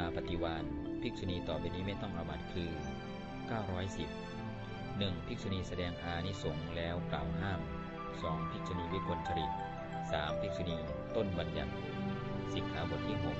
นาปฏิวานภิกษุณีต่อไปนี้ไม่ต้องอาบัติคือ 910 1. ภิกษุณีแสดงอานิสงส์แล้วกล่าวห้าม 2. ภิกษุณีวิกลจริต 3. ภิกษุณีต้นบัญญัติสิกขาบทที่6